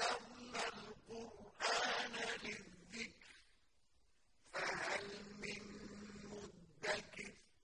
أَحْسَبُ